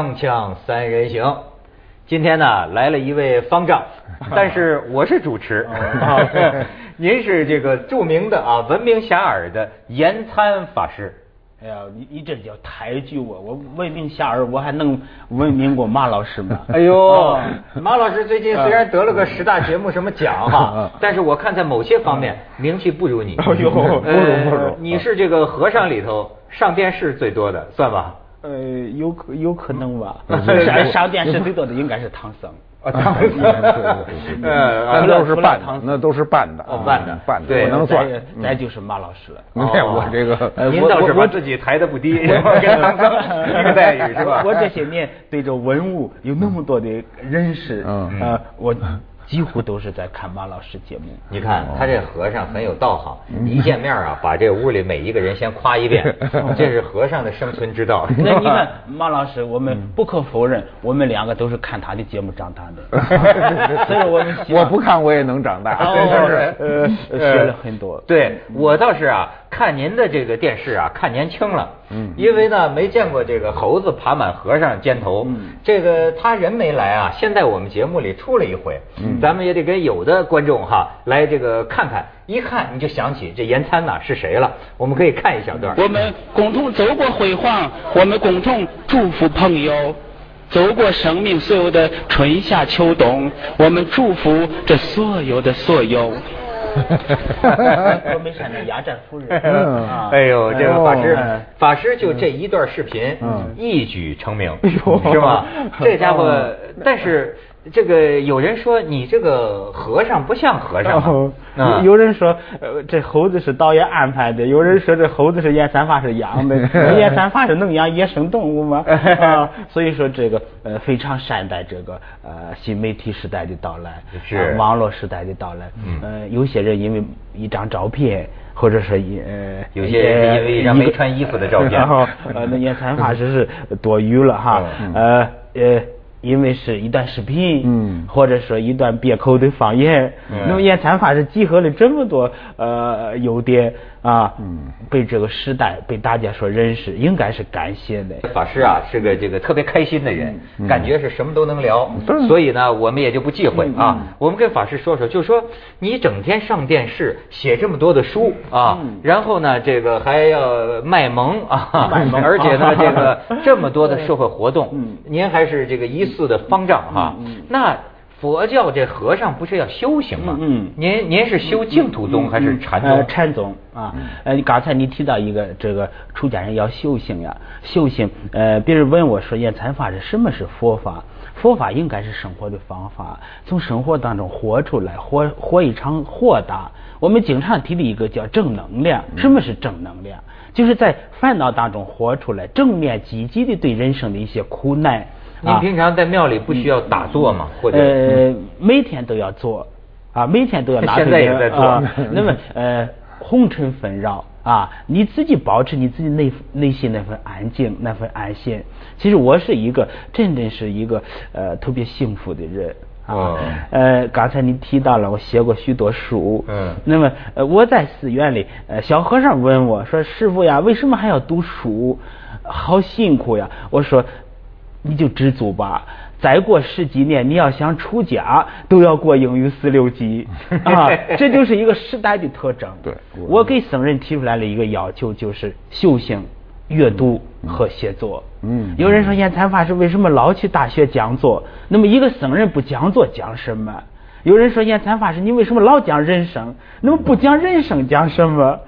锵锵三人行，今天呢来了一位方丈，但是我是主持。您是这个著名的啊，闻名遐迩的延参法师。哎呀，你你这叫抬举我，我闻名遐迩，我还能闻名过马老师吗？哎呦，马老师最近虽然得了个十大节目什么奖哈，但是我看在某些方面名气不如你。哎呦，不如不如。你是这个和尚里头上电视最多的，算吧？呃，有可有可能吧。上上电视最多的应该是唐僧。啊，唐僧，那都是扮的，那都是扮的，扮的，扮的，不能算。再就是马老师了。你看我这个，您倒是把自己抬的不低，跟唐僧一个待遇是吧？我这些年对这文物有那么多的认识，啊，我。几乎都是在看马老师节目。你看他这和尚很有道行，一见面啊，把这屋里每一个人先夸一遍，这是和尚的生存之道。那你看 马老师，我们不可否认，我们两个都是看他的节目长大的。所以我们我不看我也能长大，真是，学了很多。对我倒是啊。看您的这个电视啊，看年轻了，嗯，因为呢没见过这个猴子爬满和尚肩头，嗯，这个他人没来啊，现在我们节目里出了一回，嗯，咱们也得给有的观众哈来这个看看，一看你就想起这严参呐是谁了，我们可以看一小段。我们共同走过辉煌，我们共同祝福朋友，走过生命所有的春夏秋冬，我们祝福这所有的所有。我没看那压寨夫人。哎呦，这个法师，法师就这一段视频，一举成名，是吧？这家伙，但是。这个有人说你这个和尚不像和尚，有人说呃这猴子是导演安排的，有人说这猴子是严三发是养的，严三发是能养野生动物吗？啊，所以说这个呃非常善待这个呃新媒体时代的到来，是。网络时代的到来。嗯，有些人因为一张照片，或者是一呃有些人因为一张没穿衣服的照片，然 后呃那严三法是是多余了哈，呃呃。因为是一段视频，嗯，或者说一段别口的方言，那么演参法是集合了这么多呃优点。啊，嗯，被这个时代被大家所认识，应该是感谢的。法师啊，是个这个特别开心的人，感觉是什么都能聊，所以呢，我们也就不忌讳啊。我们跟法师说说，就说你整天上电视，写这么多的书啊，然后呢，这个还要卖萌啊，卖萌。而且呢，这个这么多的社会活动，您还是这个疑似的方丈哈，那。佛教这和尚不是要修行吗？嗯，您您是修净土宗还是禅宗？禅宗啊，呃，刚才你提到一个这个出家人要修行呀，修行，呃，别人问我说，验禅法是什么是佛法？佛法应该是生活的方法，从生活当中活出来，活活一场豁达。我们经常提的一个叫正能量，什么是正能量？就是在烦恼当中活出来，正面积极的对人生的一些苦难。您平常在庙里不需要打坐吗？或者呃，每天都要做啊，每天都要拿 现在也在做。那么呃，红尘纷扰啊，你自己保持你自己内内心那份安静，那份安心。其实我是一个真正是一个呃特别幸福的人啊。呃，刚才你提到了我写过许多书。嗯。那么呃，我在寺院里，呃，小和尚问我说：“师傅呀，为什么还要读书？好辛苦呀！”我说。你就知足吧，再过十几年，你要想出家，都要过英语四六级 啊！这就是一个时代的特征。对，我给僧人提出来了一个要求，就是修行、阅读和写作。嗯，有人说严参法师为什么老去大学讲座？那么一个僧人不讲座讲什么？有人说严参法师你为什么老讲人生？那么不讲人生讲什么？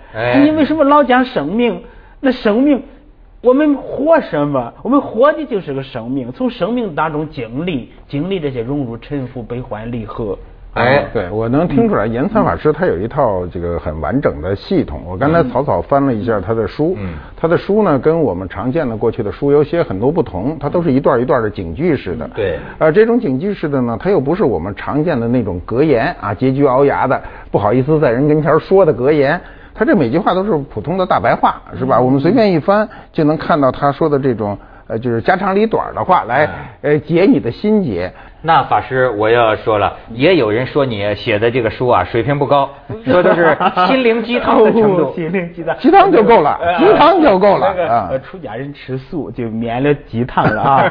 你为什么老讲生命？那生命。我们活什么？我们活的就是个生命，从生命当中经历经历这些荣辱沉浮、悲欢离合。哎，对我能听出来，严参法师他有一套这个很完整的系统。我刚才草草翻了一下他的书，他的书呢跟我们常见的过去的书有些很多不同，它都是一段一段的警句式的。对，而这种警句式的呢，它又不是我们常见的那种格言啊，拮据熬牙的，不好意思在人跟前说的格言。他这每句话都是普通的大白话，是吧？我们随便一翻就能看到他说的这种呃，就是家长里短的话来呃解你的心结。那法师，我要说了，也有人说你写的这个书啊，水平不高，说的是心灵鸡汤的程度。心灵鸡汤，鸡汤就够了，鸡汤就够了啊！出家人吃素就免了鸡汤了啊！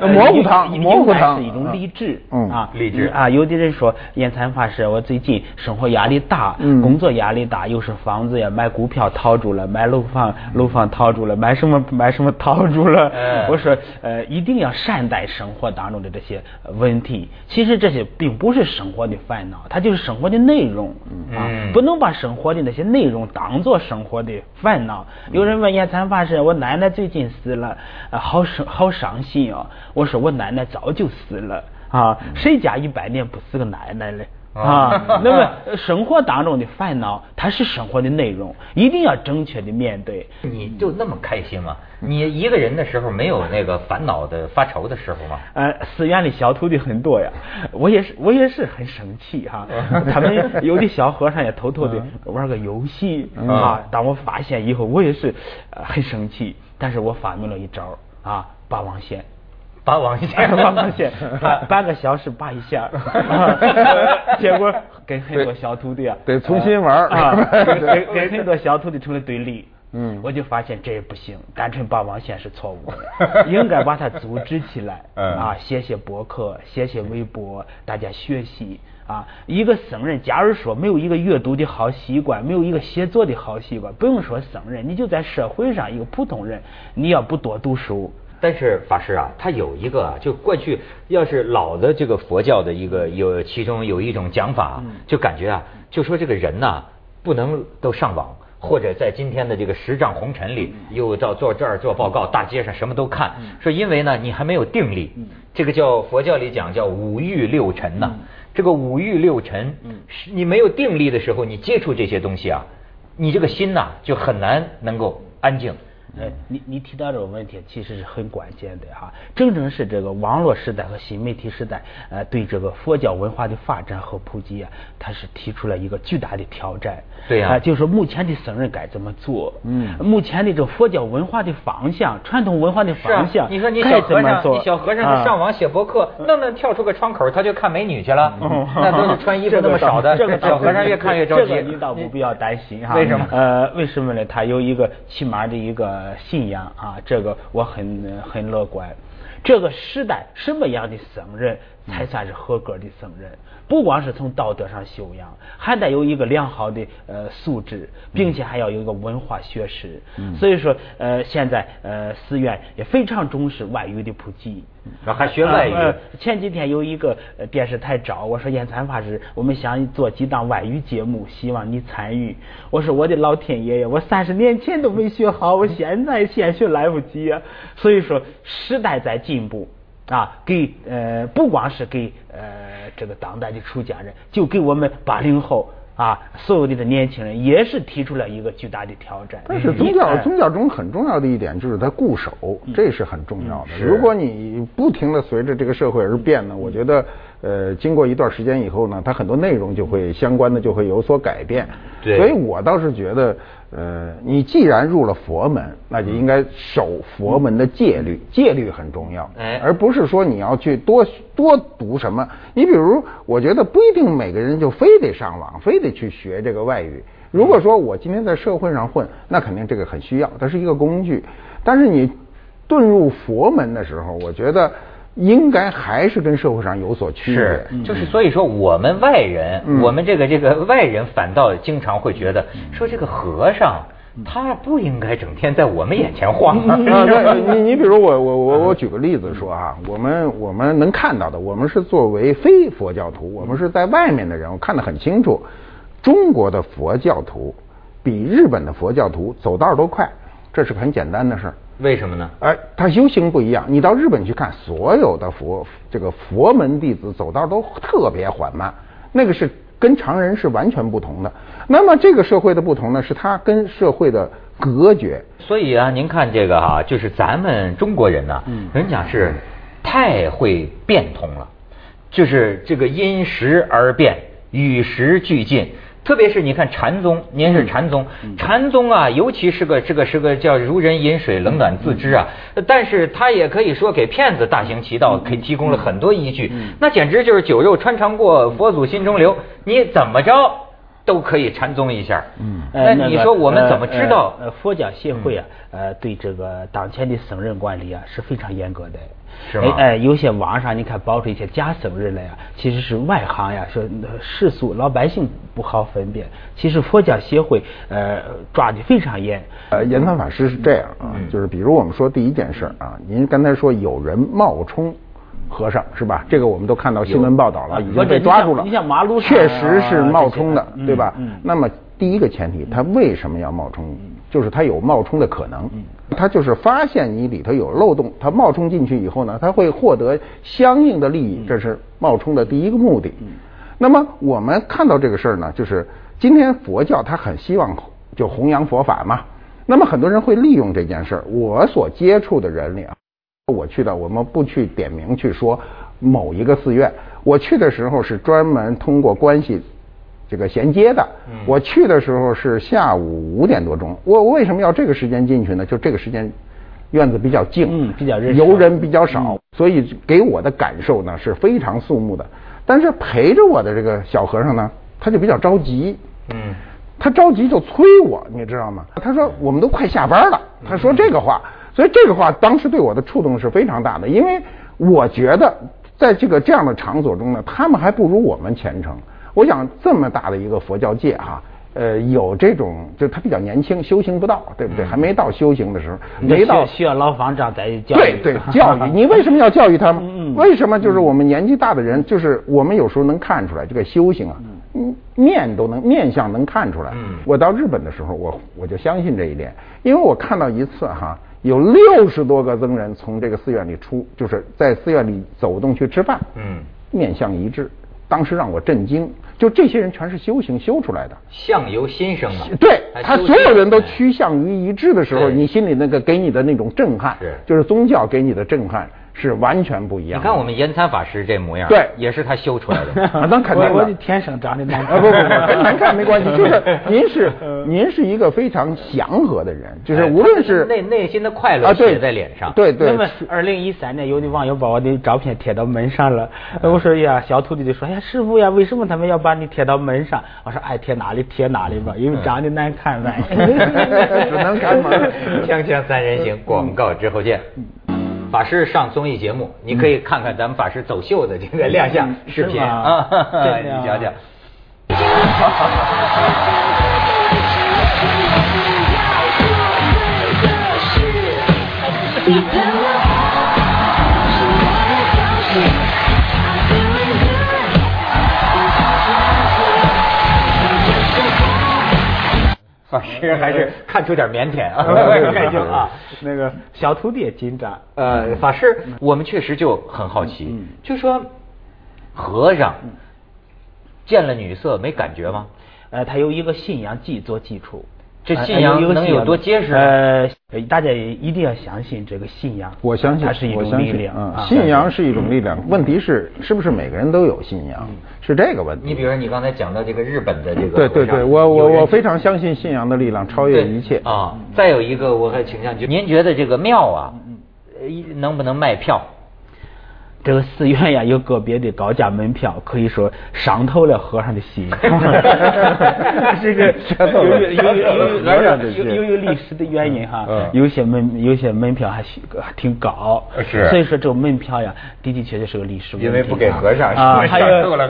呃，蘑菇汤，蘑菇汤是一种励志，嗯啊，励志啊！有的人说，延参法师，我最近生活压力大，工作压力大，又是房子呀，买股票套住了，买楼房楼房套住了，买什么买什么套住了。我说，呃，一定要善待生活当中的这些。问题其实这些并不是生活的烦恼，它就是生活的内容啊！不能把生活的那些内容当做生活的烦恼。有人问延参法师：“我奶奶最近死了，好伤好伤心啊！”我说：“我奶奶早就死了啊！谁家一百年不死个奶奶嘞？”啊，那么生活当中的烦恼，它是生活的内容，一定要正确的面对。你就那么开心吗？你一个人的时候没有那个烦恼的发愁的时候吗？呃，寺院里小徒弟很多呀，我也是，我也是很生气哈。他们有的小和尚也偷偷的玩个游戏啊。当我发现以后，我也是很生气，但是我发明了一招啊，霸王线。拔网线，拔网线，半个小时拔一下，结果跟很多小徒弟啊，得重新玩啊，跟跟很多小徒弟成了对立。嗯，我就发现这也不行，单纯拔网线是错误的，应该把它组织起来啊，写写博客，写写微博，大家学习啊。一个僧人，假如说没有一个阅读的好习惯，没有一个写作的好习惯，不用说僧人，你就在社会上一个普通人，你要不多读书。但是法师啊，他有一个，就过去要是老的这个佛教的一个有其中有一种讲法，就感觉啊，就说这个人呐，不能都上网，或者在今天的这个十丈红尘里又到坐这儿做报告，大街上什么都看，说因为呢你还没有定力，这个叫佛教里讲叫五欲六尘呐，这个五欲六尘，你没有定力的时候，你接触这些东西啊，你这个心呐就很难能够安静。呃，你你提到这个问题，其实是很关键的哈。真正是这个网络时代和新媒体时代，呃，对这个佛教文化的发展和普及啊，它是提出了一个巨大的挑战。对呀，就是说目前的僧人该怎么做？嗯，目前的这佛教文化的方向，传统文化的方向，你说你小和尚，你小和尚他上网写博客，弄弄跳出个窗口，他就看美女去了，那都是穿衣服那么少的，小和尚越看越着急。这个你倒不必要担心哈。为什么？呃，为什么呢？他有一个起码的一个。呃，信仰啊，这个我很很乐观。这个时代什么样的僧人才算是合格的僧人？不光是从道德上修养，还得有一个良好的呃素质，并且还要有一个文化学识。所以说，呃，现在呃寺院也非常重视外语的普及。还学外语？前几天有一个电视台找我说：“燕参法师，我们想做几档外语节目，希望你参与。”我说：“我的老天爷呀，我三十年前都没学好，我现在现学来不及啊！”所以说，时代在进步。啊，给呃，不光是给呃这个当代的出家人，就给我们八零后啊，所有的这年轻人，也是提出了一个巨大的挑战。但是宗教宗教中很重要的一点就是它固守，这是很重要的。如果你不停的随着这个社会而变呢，我觉得呃，经过一段时间以后呢，它很多内容就会相关的就会有所改变。对，所以我倒是觉得。呃，你既然入了佛门，那就应该守佛门的戒律，戒律很重要，哎，而不是说你要去多多读什么。你比如，我觉得不一定每个人就非得上网，非得去学这个外语。如果说我今天在社会上混，那肯定这个很需要，它是一个工具。但是你遁入佛门的时候，我觉得。应该还是跟社会上有所区别，是，就是所以说我们外人，我们这个这个外人反倒经常会觉得，说这个和尚他不应该整天在我们眼前晃。你你比如我我我我举个例子说啊，我们我们能看到的，我们是作为非佛教徒，我们是在外面的人，我看得很清楚，中国的佛教徒比日本的佛教徒走道都快，这是很简单的事儿。为什么呢？哎，他修行不一样。你到日本去看，所有的佛这个佛门弟子走道都特别缓慢，那个是跟常人是完全不同的。那么这个社会的不同呢，是他跟社会的隔绝。所以啊，您看这个哈，就是咱们中国人呢，人讲是太会变通了，就是这个因时而变，与时俱进。特别是你看禅宗，您是禅宗，禅宗啊，尤其是个这个是个叫如人饮水，冷暖自知啊。但是他也可以说给骗子大行其道，给提供了很多依据。那简直就是酒肉穿肠过，佛祖心中留。你怎么着都可以禅宗一下。嗯，那你说我们怎么知道？呃，佛教协会啊，呃，对这个当前的僧人管理啊是非常严格的。是吗？哎，有些网上你看爆出一些假僧人来啊，其实是外行呀，说世俗老百姓不好分辨。其实佛教协会呃抓的非常严。呃，延参法师是这样啊，就是比如我们说第一件事啊，您刚才说有人冒充和尚是吧？这个我们都看到新闻报道了，已经被抓住了。你像马路上确实是冒充的，对吧？那么第一个前提，他为什么要冒充？就是他有冒充的可能。他就是发现你里头有漏洞，他冒充进去以后呢，他会获得相应的利益，这是冒充的第一个目的。那么我们看到这个事儿呢，就是今天佛教它很希望就弘扬佛法嘛。那么很多人会利用这件事儿。我所接触的人里啊，我去的，我们不去点名去说某一个寺院，我去的时候是专门通过关系。这个衔接的，我去的时候是下午五点多钟。我为什么要这个时间进去呢？就这个时间，院子比较静，嗯，比较热，游人比较少，所以给我的感受呢是非常肃穆的。但是陪着我的这个小和尚呢，他就比较着急，嗯，他着急就催我，你知道吗？他说我们都快下班了，他说这个话，所以这个话当时对我的触动是非常大的，因为我觉得在这个这样的场所中呢，他们还不如我们虔诚。我想这么大的一个佛教界哈，呃，有这种就他比较年轻，修行不到，对不对？还没到修行的时候，没到需要老方丈在教育。对对，教育你为什么要教育他们？为什么就是我们年纪大的人，就是我们有时候能看出来这个修行啊，面都能面相能看出来。我到日本的时候，我我就相信这一点，因为我看到一次哈，有六十多个僧人从这个寺院里出，就是在寺院里走动去吃饭，嗯，面相一致。当时让我震惊，就这些人全是修行修出来的，相由心生嘛。对他所有人都趋向于一致的时候，你心里那个给你的那种震撼，就是宗教给你的震撼。是完全不一样。你看我们延参法师这模样，对，也是他修出来的。那肯定我天生长得难看。不不不，跟难看没关系，就是您是您是一个非常祥和的人，就是无论是内内心的快乐写在脸上。对对。那么二零一三年，有的网友把我的照片贴到门上了。我说呀，小徒弟就说呀，师傅呀，为什么他们要把你贴到门上？我说爱贴哪里贴哪里吧，因为长得难看呗。只能看门。锵锵三人行，广告之后见。法师上综艺节目，你可以看看咱们法师走秀的这个亮相视频 啊，你讲讲。法师还是 看出点腼腆啊，害羞啊。那个小徒弟也紧张。呃，法师，我们确实就很好奇，就说和尚见了女色没感觉吗？呃，他有一个信仰即做基础。这信仰能有多结实？呃，大家一定要相信这个信仰。我相信，它是一种力量。嗯，信仰是一种力量。问题是，是不是每个人都有信仰？是这个问题。你比如说，你刚才讲到这个日本的这个，对对对，我我我非常相信信仰的力量超越一切啊。再有一个，我还倾向就您觉得这个庙啊，能不能卖票？这个寺院呀，有个别的高价门票，可以说伤透了和尚的心。这个由于由于由于由于历史的原因哈，有些门有些门票还还挺高，是。所以说这个门票呀，的的确确是个历史问题。因为不给和尚啊，还有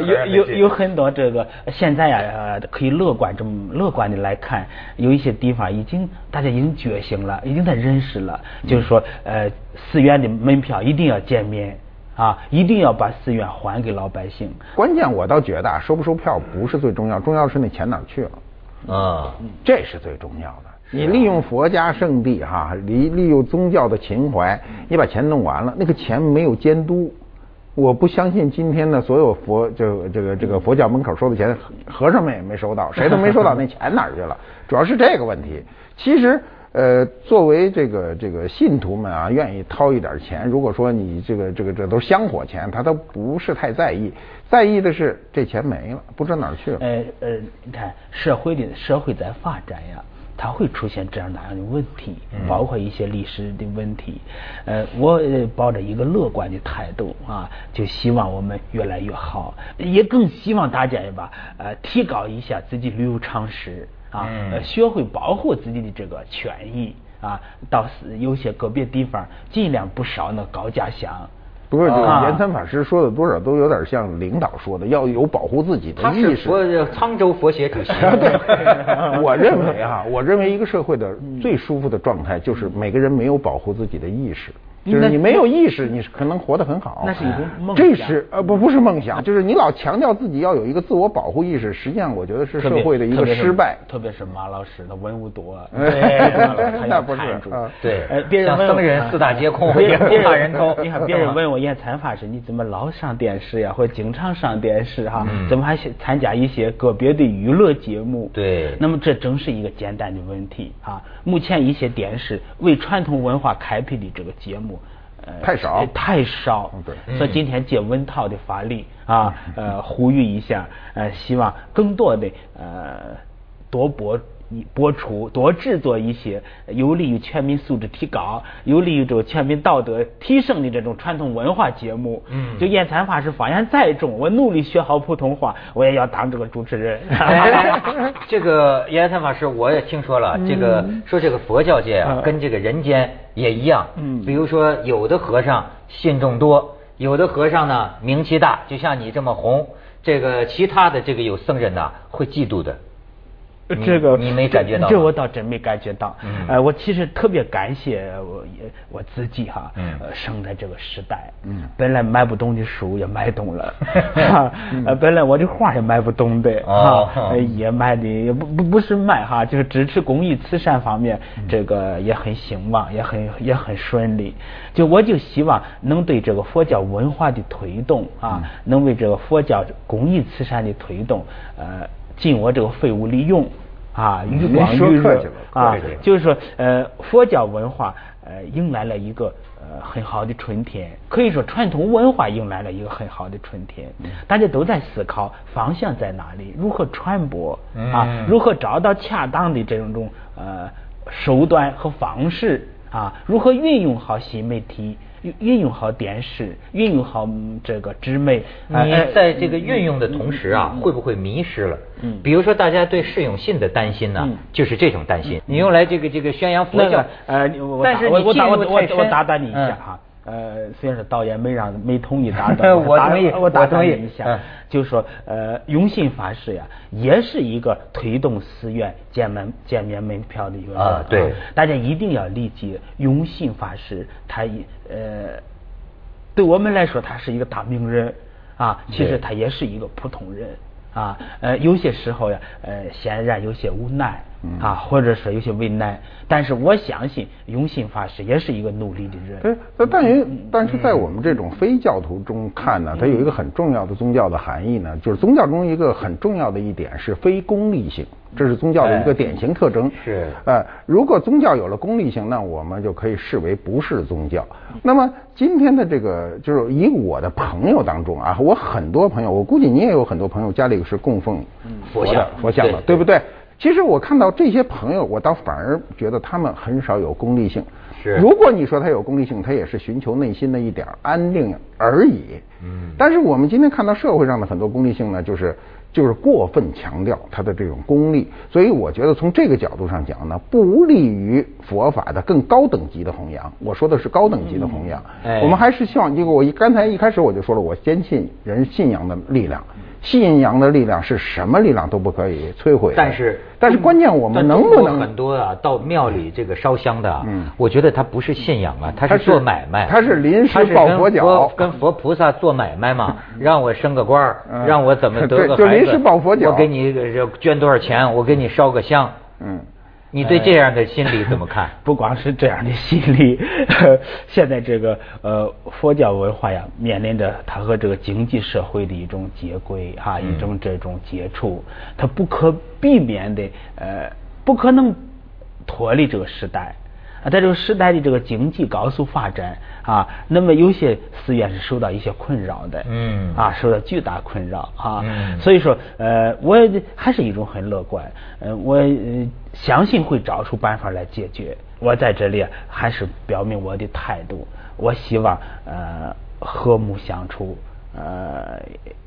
有有有很多这个现在呀，可以乐观这么乐观的来看，有一些地方已经大家已经觉醒了，已经在认识了，就是说呃，寺院的门票一定要减免。啊，一定要把寺院还给老百姓。关键我倒觉得收不收票不是最重要，重要是那钱哪去了。啊，这是最重要的。你利用佛家圣地哈，利利用宗教的情怀，你把钱弄完了，那个钱没有监督。我不相信今天的所有佛就这个这个佛教门口收的钱，和尚们也没收到，谁都没收到，那钱哪去了？主要是这个问题。其实呃，作为这个这个信徒们啊，愿意掏一点钱。如果说你这个这个这都是香火钱，他都不是太在意，在意的是这钱没了，不知道哪儿去了。呃呃，你看社会的社会在发展呀。它会出现这样那样的问题，包括一些历史的问题。呃，我抱着一个乐观的态度啊，就希望我们越来越好，也更希望大家吧，呃，提高一下自己旅游常识啊，学会保护自己的这个权益啊，到有些个别地方尽量不烧那高价香。不是，这个延参法师说的多少都有点像领导说的，要有保护自己的意识。他是沧州佛协主席。对，我认为啊，我认为一个社会的最舒服的状态，就是每个人没有保护自己的意识。就是你没有意识，你是可能活得很好。那是一种梦想。这是呃不不是梦想，就是你老强调自己要有一个自我保护意识，实际上我觉得是社会的一个失败。特别是马老师，的文物多，那不是对，像僧人四大皆空，别怕人偷。你看别人问我演参法师，你怎么老上电视呀，或者经常上电视哈？怎么还参加一些个别的娱乐节目？对。那么这正是一个简单的问题啊。目前一些电视为传统文化开辟的这个节目。太少，太少。对，所以今天借温涛的法力啊，呃，呼吁一下，呃，希望更多的呃多播。播出多制作一些有利于全民素质提高、有利于这个全民道德提升的这种传统文化节目。嗯，就演餐法师方言再重，我努力学好普通话，我也要当这个主持人。这个演餐法师，我也听说了，这个说这个佛教界啊，跟这个人间也一样。嗯，比如说有的和尚信众多，有的和尚呢名气大，就像你这么红，这个其他的这个有僧人呢会嫉妒的。这个你没感觉到？这我倒真没感觉到。呃，我其实特别感谢我我自己哈，生在这个时代。嗯，本来买不懂的书也买懂了，哈呃，本来我的画也买不懂的啊，也买的也不不不是卖哈，就是支持公益慈善方面，这个也很兴旺，也很也很顺利。就我就希望能对这个佛教文化的推动啊，能为这个佛教公益慈善的推动，呃。尽我这个废物利用，啊，余光余热啊，就是说，呃，佛教文化呃迎来了一个呃很好的春天，可以说传统文化迎来了一个很好的春天。大家都在思考方向在哪里，如何传播啊，如何找到恰当的这种种呃手段和方式啊，如何运用好新媒体。运运用好电视，运用好这个知美。你在这个运用的同时啊，会不会迷失了？嗯，比如说大家对释永信的担心呢，就是这种担心。你用来这个这个宣扬佛教，呃，但是我我我我打断你一下哈。呃，虽然是导演没让没同意打断，我同意，我打断一下，就是说，呃，永信法师呀，也是一个推动寺院见门见面门票的一个人啊，对，大家一定要理解，永信法师他呃，对我们来说他是一个大名人啊，其实他也是一个普通人。啊，呃，有些时候呀，呃，显然有些无奈，啊，或者说有些为难，但是我相信永信法师也是一个努力的人。对，那但于但是在我们这种非教徒中看呢，它有一个很重要的宗教的含义呢，就是宗教中一个很重要的一点是非功利性。这是宗教的一个典型特征。是，呃，如果宗教有了功利性，那我们就可以视为不是宗教。那么今天的这个，就是以我的朋友当中啊，我很多朋友，我估计你也有很多朋友家里是供奉佛的佛像的，对不对？其实我看到这些朋友，我倒反而觉得他们很少有功利性。是，如果你说他有功利性，他也是寻求内心的一点安定而已。嗯。但是我们今天看到社会上的很多功利性呢，就是。就是过分强调他的这种功利，所以我觉得从这个角度上讲呢，不利于佛法的更高等级的弘扬。我说的是高等级的弘扬，我们还是希望，结果我一刚才一开始我就说了，我坚信人信仰的力量。信仰的力量是什么力量都不可以摧毁。但是，但是关键我们能不能很多啊？到庙里这个烧香的，嗯，我觉得他不是信仰啊，他是做买卖，他是临时抱佛脚，跟佛菩萨做买卖嘛，让我升个官儿，让我怎么 得个孩子，就临时抱佛脚，我给你捐多少钱，我给你烧个香，嗯。你对这样的心理怎么看？不光是这样的心理，现在这个呃佛教文化呀，面临着它和这个经济社会的一种接轨哈，一种这种接触，它不可避免的呃，不可能脱离这个时代。啊，在这个时代的这个经济高速发展啊，那么有些寺院是受到一些困扰的，嗯，啊，受到巨大困扰啊，所以说，呃，我还是一种很乐观，呃，我相信会找出办法来解决。我在这里还是表明我的态度，我希望呃和睦相处，呃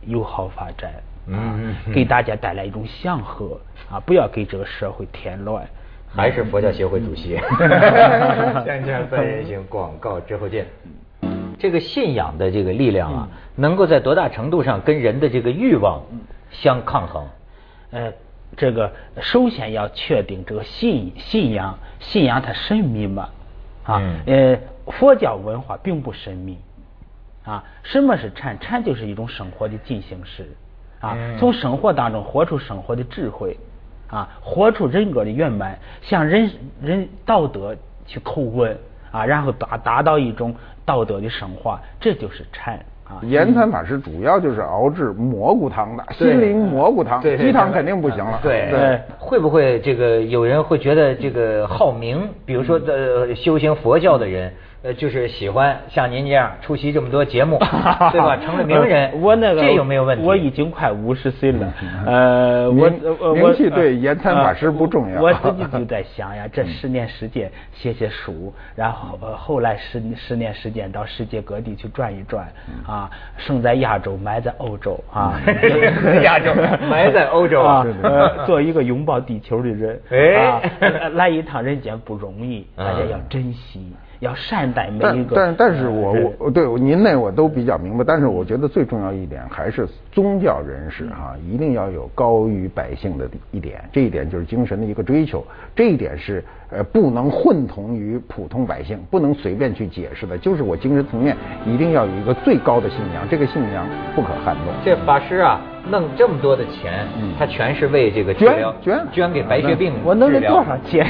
友好发展，嗯，给大家带来一种祥和啊，不要给这个社会添乱。还是佛教协会主席。锵锵三人行，广告之后见。这个信仰的这个力量啊，能够在多大程度上跟人的这个欲望相抗衡？呃，这个首先要确定这个信信仰，信仰它神秘吗？啊，呃，佛教文化并不神秘。啊，什么是禅？禅就是一种生活的进行式。啊，从生活当中活出生活的智慧。啊，活出人格的圆满，向人人道德去叩问啊，然后达达到一种道德的升华，这就是禅啊。延参法师主要就是熬制蘑菇汤的，心灵蘑菇汤，鸡汤肯定不行了。对，会不会这个有人会觉得这个好名？比如说呃，修行佛教的人。呃，就是喜欢像您这样出席这么多节目，对吧？成了名人，我那个这有没有问题？我已经快五十岁了，呃，我名气对延参法师不重要。我自己就在想呀，这十年时间写写书，然后呃后来十十年时间到世界各地去转一转，啊，生在亚洲，埋在欧洲啊，亚洲埋在欧洲啊，做一个拥抱地球的人，哎，来一趟人间不容易，大家要珍惜。要善待每一个，但但是我我对您那我都比较明白，但是我觉得最重要一点还是宗教人士哈，一定要有高于百姓的一点，这一点就是精神的一个追求，这一点是呃不能混同于普通百姓，不能随便去解释的，就是我精神层面一定要有一个最高的信仰，这个信仰不可撼动。这法师啊。弄这么多的钱，他全是为这个捐捐捐给白血病我弄了多少钱？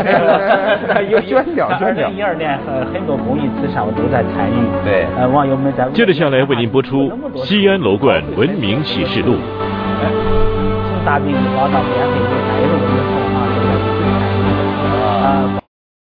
有捐掉捐掉。一二年很很多公益慈善我都在参与。对，呃，网友们在。接着下来为您播出《西安楼冠文明启示录》。从大病一好到免费